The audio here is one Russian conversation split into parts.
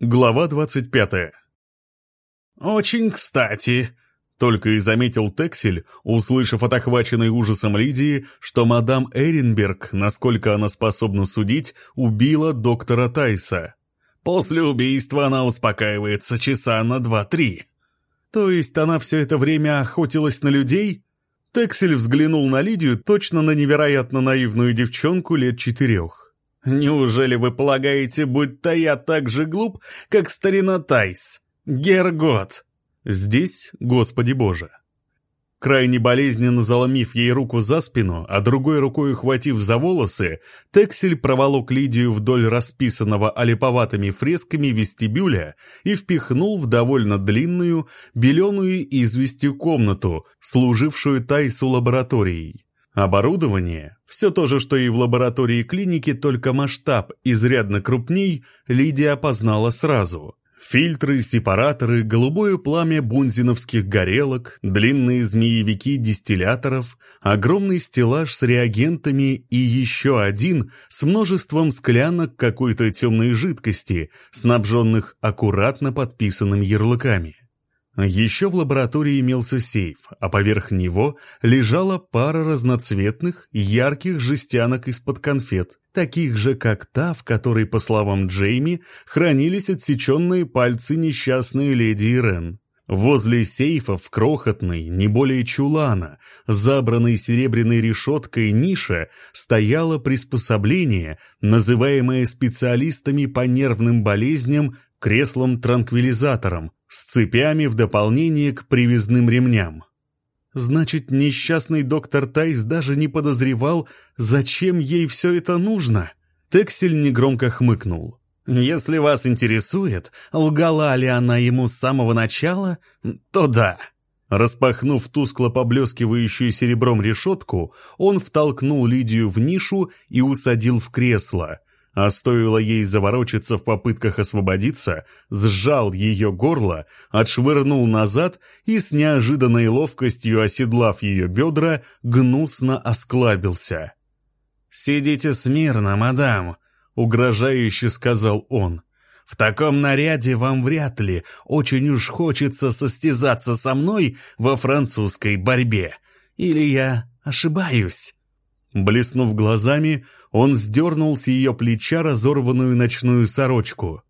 Глава 25. «Очень кстати», — только и заметил Тексель, услышав от охваченной ужасом Лидии, что мадам Эренберг, насколько она способна судить, убила доктора Тайса. После убийства она успокаивается часа на два-три. То есть она все это время охотилась на людей? Тексель взглянул на Лидию точно на невероятно наивную девчонку лет четырех. Неужели вы полагаете, будто я так же глуп, как старина Тайс? Гергот!» Здесь, Господи Боже. Крайне болезненно заломив ей руку за спину, а другой рукой ухватив за волосы, Тексель проволок Лидию вдоль расписанного олиповатыми фресками вестибюля и впихнул в довольно длинную, беленую известью комнату, служившую Тайсу лабораторией. Оборудование, все то же, что и в лаборатории клиники, только масштаб изрядно крупней, Лидия опознала сразу. Фильтры, сепараторы, голубое пламя бунзиновских горелок, длинные змеевики дистилляторов, огромный стеллаж с реагентами и еще один с множеством склянок какой-то темной жидкости, снабженных аккуратно подписанными ярлыками. Еще в лаборатории имелся сейф, а поверх него лежала пара разноцветных, ярких жестянок из-под конфет, таких же, как та, в которой, по словам Джейми, хранились отсеченные пальцы несчастной леди Ирен. Возле сейфа в крохотной, не более чулана, забранной серебряной решеткой ниша, стояло приспособление, называемое специалистами по нервным болезням креслом-транквилизатором, с цепями в дополнение к привязным ремням. Значит, несчастный доктор Тайс даже не подозревал, зачем ей все это нужно. Тексель негромко хмыкнул. Если вас интересует, лгала ли она ему с самого начала, то да. Распахнув тускло поблескивающую серебром решетку, он втолкнул Лидию в нишу и усадил в кресло, а стоило ей заворочиться в попытках освободиться, сжал ее горло, отшвырнул назад и с неожиданной ловкостью оседлав ее бедра, гнусно осклабился. «Сидите смирно, мадам», — угрожающе сказал он. «В таком наряде вам вряд ли очень уж хочется состязаться со мной во французской борьбе. Или я ошибаюсь?» Блеснув глазами, он сдернул с ее плеча разорванную ночную сорочку.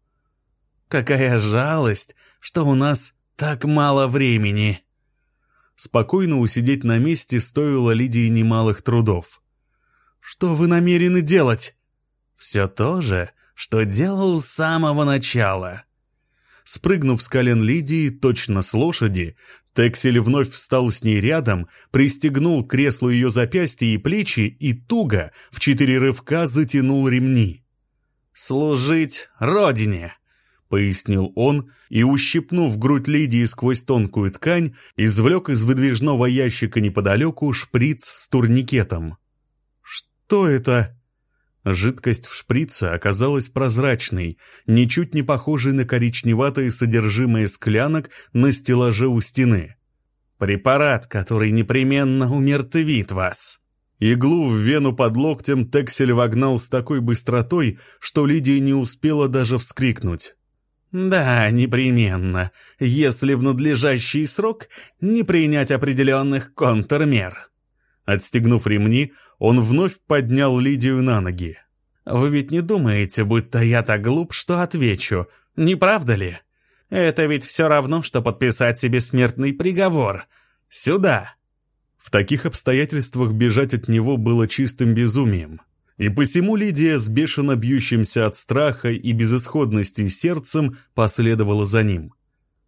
«Какая жалость, что у нас так мало времени!» Спокойно усидеть на месте стоило Лидии немалых трудов. «Что вы намерены делать?» «Все то же, что делал с самого начала». Спрыгнув с колен Лидии точно с лошади, Тексель вновь встал с ней рядом, пристегнул к креслу ее запястья и плечи и туго, в четыре рывка затянул ремни. «Служить Родине!» — пояснил он, и, ущипнув грудь Лидии сквозь тонкую ткань, извлек из выдвижного ящика неподалеку шприц с турникетом. «Что это?» Жидкость в шприце оказалась прозрачной, ничуть не похожей на коричневатое содержимое склянок на стеллаже у стены. «Препарат, который непременно умертвит вас!» Иглу в вену под локтем Тексель вогнал с такой быстротой, что Лидия не успела даже вскрикнуть. «Да, непременно, если в надлежащий срок не принять определенных контрмер». Отстегнув ремни, он вновь поднял Лидию на ноги. «Вы ведь не думаете, будто я так глуп, что отвечу, не правда ли? Это ведь все равно, что подписать себе смертный приговор. Сюда!» В таких обстоятельствах бежать от него было чистым безумием. И посему Лидия с бешено бьющимся от страха и безысходности сердцем последовала за ним.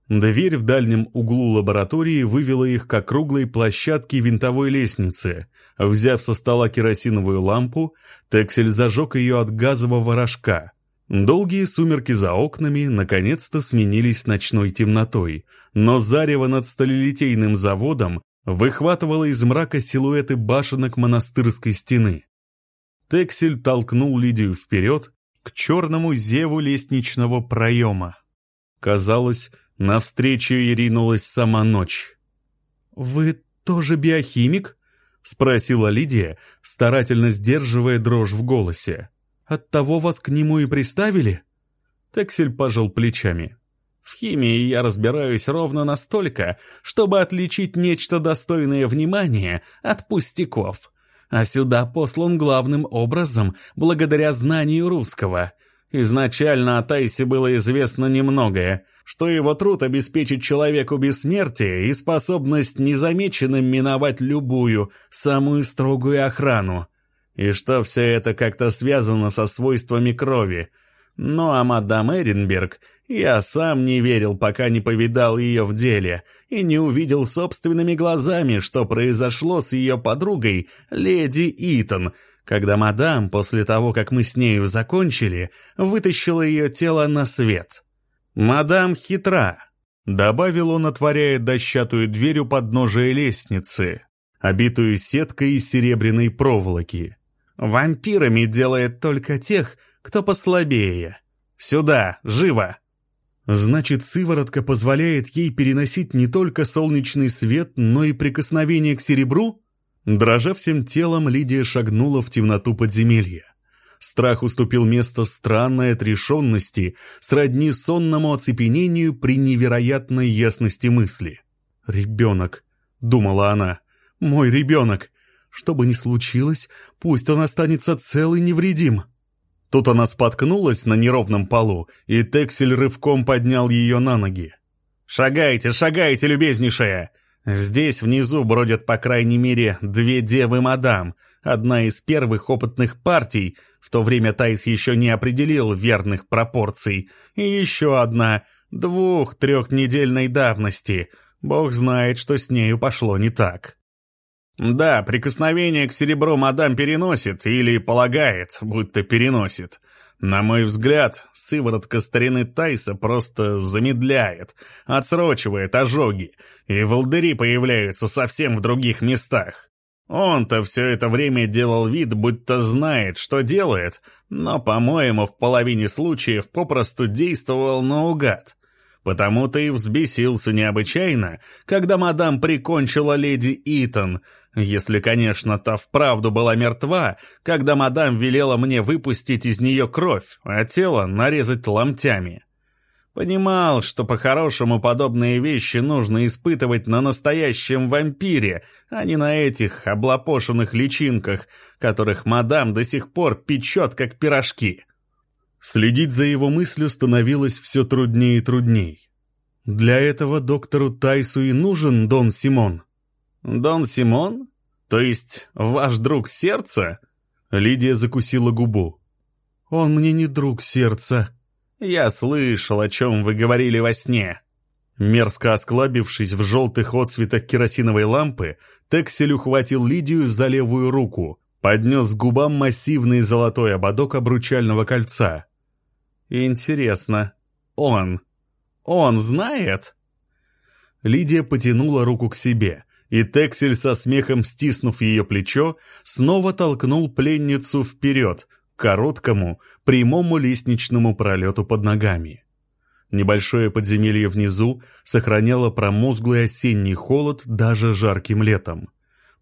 Дверь в дальнем углу лаборатории вывела их к округлой площадке винтовой лестницы. Взяв со стола керосиновую лампу, Тексель зажег ее от газового рожка. Долгие сумерки за окнами наконец-то сменились ночной темнотой, но зарево над сталелитейным заводом выхватывало из мрака силуэты башенок монастырской стены. Тексель толкнул Лидию вперед к черному зеву лестничного проема. Казалось, Навстречу ей ринулась сама ночь. «Вы тоже биохимик?» — спросила Лидия, старательно сдерживая дрожь в голосе. «Оттого вас к нему и приставили?» Тексель пожал плечами. В химии я разбираюсь ровно настолько, чтобы отличить нечто достойное внимания от пустяков. А сюда послан главным образом благодаря знанию русского. Изначально о Тайсе было известно немногое, что его труд обеспечит человеку бессмертие и способность незамеченным миновать любую, самую строгую охрану. И что все это как-то связано со свойствами крови. Ну а мадам Эренберг я сам не верил, пока не повидал ее в деле и не увидел собственными глазами, что произошло с ее подругой, леди Итон, когда мадам, после того, как мы с нею закончили, вытащила ее тело на свет. «Мадам хитра», — добавил он, отворяя дощатую дверь у подножия лестницы, обитую сеткой из серебряной проволоки. «Вампирами делает только тех, кто послабее. Сюда, живо!» Значит, сыворотка позволяет ей переносить не только солнечный свет, но и прикосновение к серебру? Дрожа всем телом, Лидия шагнула в темноту подземелья. Страх уступил место странной отрешенности, сродни сонному оцепенению при невероятной ясности мысли. «Ребенок», — думала она, — «мой ребенок. Что бы ни случилось, пусть он останется цел и невредим». Тут она споткнулась на неровном полу, и Тексель рывком поднял ее на ноги. «Шагайте, шагайте, любезнейшая! Здесь внизу бродят по крайней мере две девы-мадам, одна из первых опытных партий, в то время Тайс еще не определил верных пропорций, и еще одна, двух-трехнедельной давности. Бог знает, что с нею пошло не так». Да, прикосновение к серебру мадам переносит, или полагает, будто переносит. На мой взгляд, сыворотка старины Тайса просто замедляет, отсрочивает ожоги, и волдыри появляются совсем в других местах. Он-то все это время делал вид, будто знает, что делает, но, по-моему, в половине случаев попросту действовал наугад. Потому-то и взбесился необычайно, когда мадам прикончила леди Итон, если, конечно, та вправду была мертва, когда мадам велела мне выпустить из нее кровь, а тело нарезать ломтями. Понимал, что по-хорошему подобные вещи нужно испытывать на настоящем вампире, а не на этих облапошенных личинках, которых мадам до сих пор печет, как пирожки. Следить за его мыслью становилось все труднее и трудней. Для этого доктору Тайсу и нужен Дон Симон. «Дон Симон? То есть ваш друг сердца?» Лидия закусила губу. «Он мне не друг сердца». «Я слышал, о чем вы говорили во сне». Мерзко осклабившись в желтых отсветах керосиновой лампы, Тексель ухватил Лидию за левую руку, поднес к губам массивный золотой ободок обручального кольца. «Интересно, он... он знает?» Лидия потянула руку к себе, и Тексель со смехом стиснув ее плечо, снова толкнул пленницу вперед, короткому, прямому лестничному пролету под ногами. Небольшое подземелье внизу сохраняло промозглый осенний холод даже жарким летом.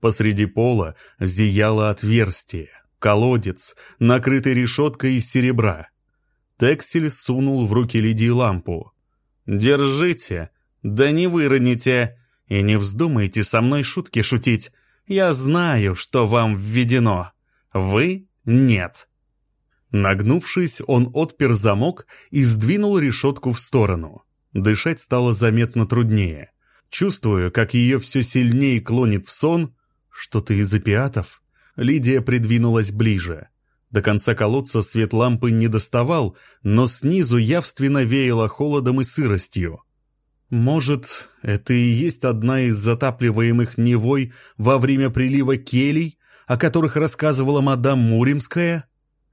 Посреди пола зияло отверстие, колодец, накрытый решеткой из серебра. Тексель сунул в руки Лидии лампу. «Держите, да не выроните!» И не вздумайте со мной шутки шутить. Я знаю, что вам введено. Вы — нет». Нагнувшись, он отпер замок и сдвинул решетку в сторону. Дышать стало заметно труднее. Чувствуя, как ее все сильнее клонит в сон, что-то из опиатов, Лидия придвинулась ближе. До конца колодца свет лампы не доставал, но снизу явственно веяло холодом и сыростью. Может, это и есть одна из затапливаемых Невой во время прилива келей, о которых рассказывала мадам Муримская?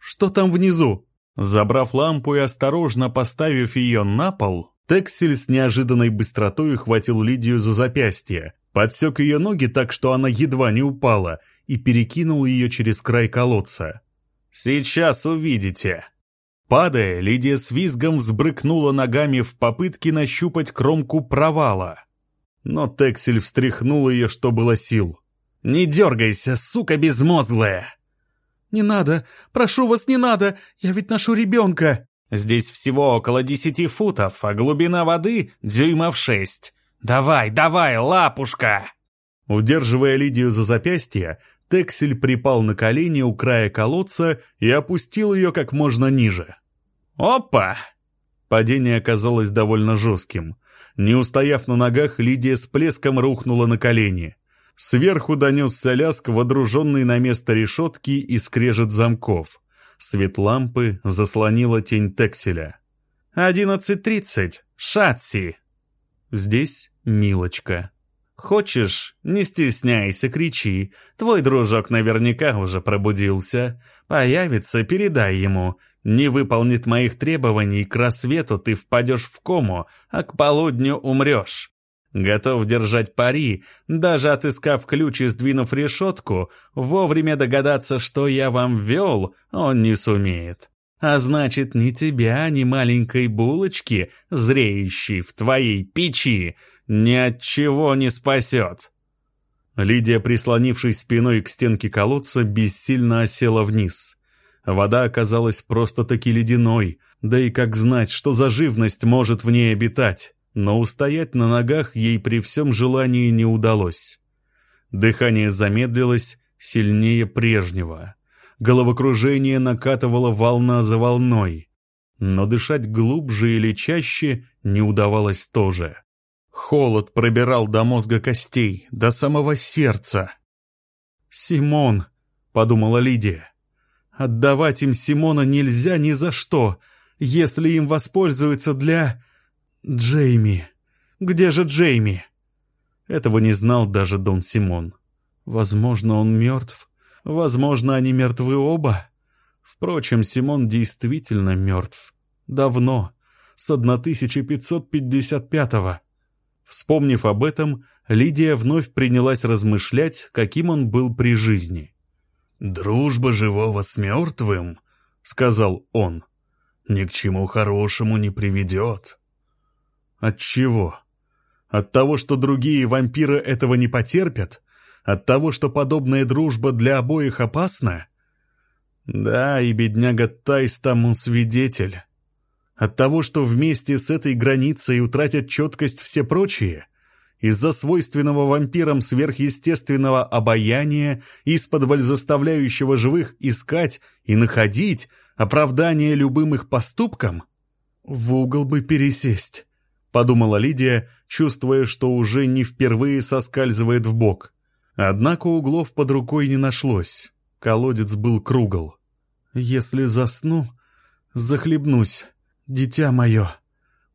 Что там внизу? Забрав лампу и осторожно поставив ее на пол, Тексель с неожиданной быстротой ухватил Лидию за запястье, подсек ее ноги так, что она едва не упала, и перекинул ее через край колодца. «Сейчас увидите!» Падая, Лидия с визгом взбрыкнула ногами в попытке нащупать кромку провала. Но Тексель встряхнул ее, что было сил. «Не дергайся, сука безмозглая!» «Не надо! Прошу вас, не надо! Я ведь ношу ребенка!» Здесь всего около десяти футов, а глубина воды дюймов шесть. Давай, давай, лапушка!» Удерживая Лидию за запястье, Тексель припал на колени у края колодца и опустил ее как можно ниже. «Опа!» Падение оказалось довольно жестким. Не устояв на ногах, Лидия с плеском рухнула на колени. Сверху донесся лязг, водруженный на место решетки и скрежет замков. Свет лампы заслонила тень Текселя. «Одиннадцать тридцать. Шатси!» Здесь Милочка. Хочешь, не стесняйся, кричи. Твой дружок наверняка уже пробудился. Появится, передай ему. Не выполнит моих требований, к рассвету ты впадешь в кому, а к полудню умрешь. Готов держать пари, даже отыскав ключ и сдвинув решетку, вовремя догадаться, что я вам вел, он не сумеет. А значит, ни тебя, ни маленькой булочки, зреющей в твоей печи, ни от чего не спасет. Лидия, прислонившись спиной к стенке колодца, бессильно осела вниз. Вода оказалась просто-таки ледяной, да и как знать, что за живность может в ней обитать, но устоять на ногах ей при всем желании не удалось. Дыхание замедлилось сильнее прежнего. Головокружение накатывало волна за волной, но дышать глубже или чаще не удавалось тоже. Холод пробирал до мозга костей, до самого сердца. «Симон», — подумала Лидия, — «отдавать им Симона нельзя ни за что, если им воспользуются для... Джейми. Где же Джейми?» Этого не знал даже Дон Симон. Возможно, он мертв. Возможно, они мертвы оба. Впрочем, Симон действительно мертв. Давно. С 1555-го. Вспомнив об этом, Лидия вновь принялась размышлять, каким он был при жизни. «Дружба живого с мертвым», — сказал он, — «ни к чему хорошему не приведет». От чего? От того, что другие вампиры этого не потерпят? От того, что подобная дружба для обоих опасна? Да, и бедняга Тайс тому свидетель. От того, что вместе с этой границей утратят четкость все прочие? Из-за свойственного вампирам сверхъестественного обаяния, из-под заставляющего живых искать и находить оправдание любым их поступкам? В угол бы пересесть, подумала Лидия, чувствуя, что уже не впервые соскальзывает в бок. Однако углов под рукой не нашлось. Колодец был кругл. Если засну, захлебнусь. «Дитя мое,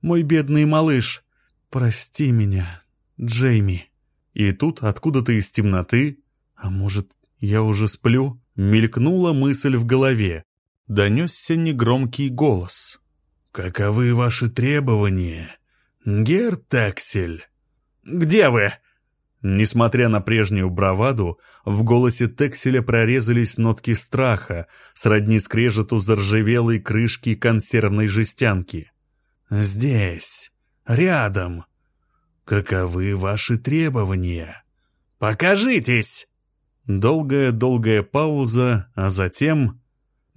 мой бедный малыш, прости меня, Джейми». И тут откуда-то из темноты, а может, я уже сплю, мелькнула мысль в голове. Донесся негромкий голос. «Каковы ваши требования, Гертаксель?» «Где вы?» Несмотря на прежнюю браваду, в голосе Текселя прорезались нотки страха, сродни скрежету заржавелой крышки консервной жестянки. «Здесь, рядом. Каковы ваши требования?» «Покажитесь!» Долгая-долгая пауза, а затем...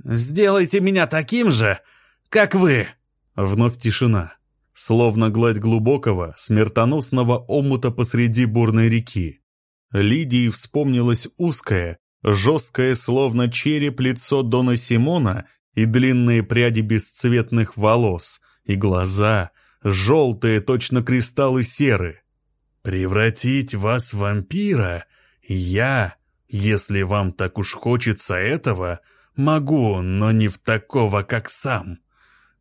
«Сделайте меня таким же, как вы!» Вновь тишина словно гладь глубокого, смертоносного омута посреди бурной реки. Лидии вспомнилось узкое, жесткое, словно череп лицо Дона Симона и длинные пряди бесцветных волос, и глаза, желтые, точно кристаллы серы. «Превратить вас в вампира я, если вам так уж хочется этого, могу, но не в такого, как сам.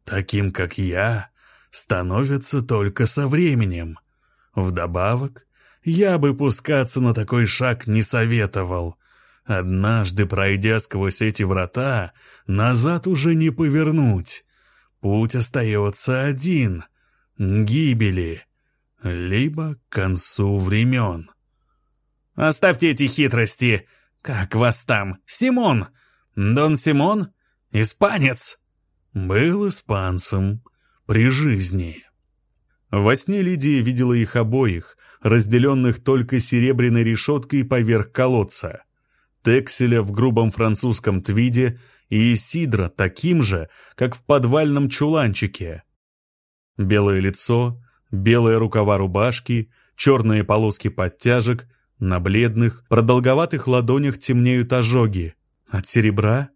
Таким, как я, становятся только со временем. Вдобавок, я бы пускаться на такой шаг не советовал. Однажды, пройдя сквозь эти врата, назад уже не повернуть. Путь остается один — гибели, либо к концу времен. «Оставьте эти хитрости! Как вас там? Симон? Дон Симон? Испанец?» «Был испанцем», при жизни. Во сне Лидия видела их обоих, разделенных только серебряной решеткой поверх колодца. Текселя в грубом французском твиде и Сидра таким же, как в подвальном чуланчике. Белое лицо, белые рукава рубашки, черные полоски подтяжек, на бледных, продолговатых ладонях темнеют ожоги. От серебра?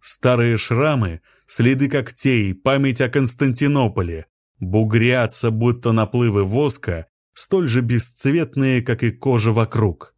Старые шрамы, следы когтей, память о Константинополе, бугрятся, будто наплывы воска, столь же бесцветные, как и кожа вокруг.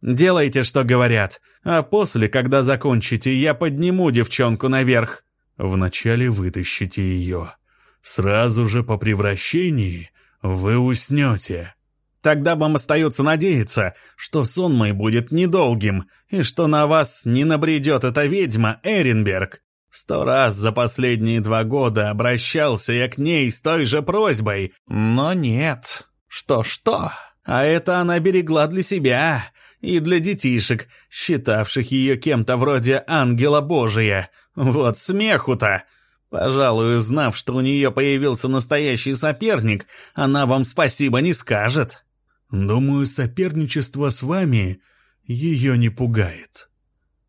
«Делайте, что говорят, а после, когда закончите, я подниму девчонку наверх». «Вначале вытащите ее. Сразу же по превращении вы уснете». Тогда вам остается надеяться, что сон мой будет недолгим, и что на вас не набредет эта ведьма Эренберг. Сто раз за последние два года обращался я к ней с той же просьбой, но нет. Что-что, а это она берегла для себя и для детишек, считавших ее кем-то вроде ангела Божия. Вот смеху-то! Пожалуй, узнав, что у нее появился настоящий соперник, она вам спасибо не скажет. Думаю, соперничество с вами ее не пугает.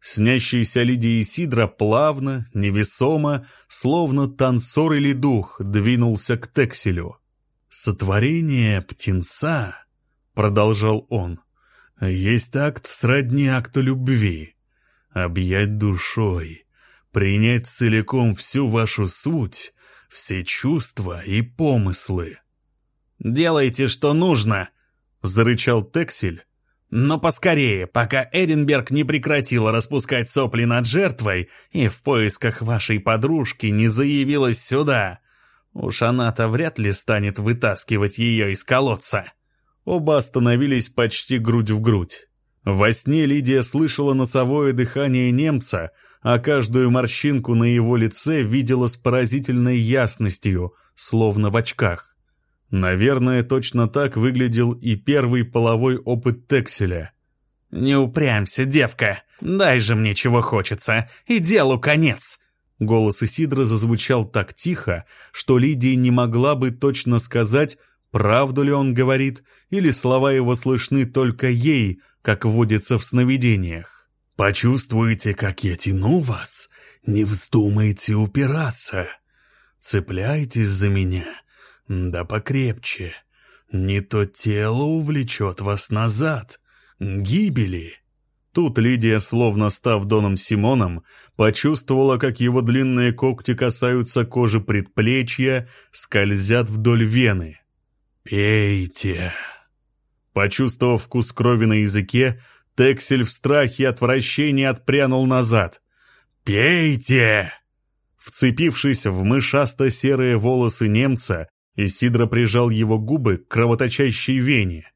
Снящийся Лидия Сидра плавно, невесомо, словно танцор или дух, двинулся к Текселю. «Сотворение птенца», — продолжал он, — «есть акт сродни акту любви. Объять душой, принять целиком всю вашу суть, все чувства и помыслы». «Делайте, что нужно», — зарычал Тексель. «Но поскорее, пока Эренберг не прекратила распускать сопли над жертвой и в поисках вашей подружки не заявилась сюда. Уж она-то вряд ли станет вытаскивать ее из колодца». Оба остановились почти грудь в грудь. Во сне Лидия слышала носовое дыхание немца, а каждую морщинку на его лице видела с поразительной ясностью, словно в очках. Наверное, точно так выглядел и первый половой опыт Текселя. «Не упрямься, девка! Дай же мне чего хочется, и делу конец!» Голос Исидра зазвучал так тихо, что Лидия не могла бы точно сказать, правду ли он говорит, или слова его слышны только ей, как водится в сновидениях. «Почувствуете, как я тяну вас? Не вздумайте упираться. Цепляйтесь за меня, да покрепче. Не то тело увлечет вас назад, гибели. Тут Лидия, словно став Доном Симоном, почувствовала, как его длинные когти касаются кожи предплечья, скользят вдоль вены. «Пейте!» Почувствовав вкус крови на языке, Тексель в страхе и отвращении отпрянул назад. «Пейте!» Вцепившись в мышасто-серые волосы немца, Исидро прижал его губы к кровоточащей вене.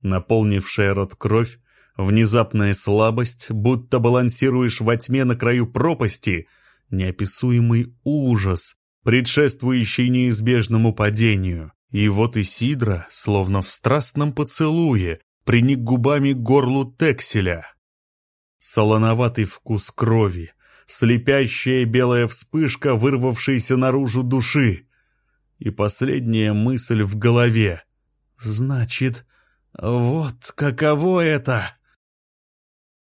Наполнившая рот кровь, внезапная слабость, будто балансируешь во тьме на краю пропасти, неописуемый ужас, предшествующий неизбежному падению. И вот Исидро, словно в страстном поцелуе, приник губами к горлу Текселя. Солоноватый вкус крови, слепящая белая вспышка, вырвавшаяся наружу души — и последняя мысль в голове. «Значит, вот каково это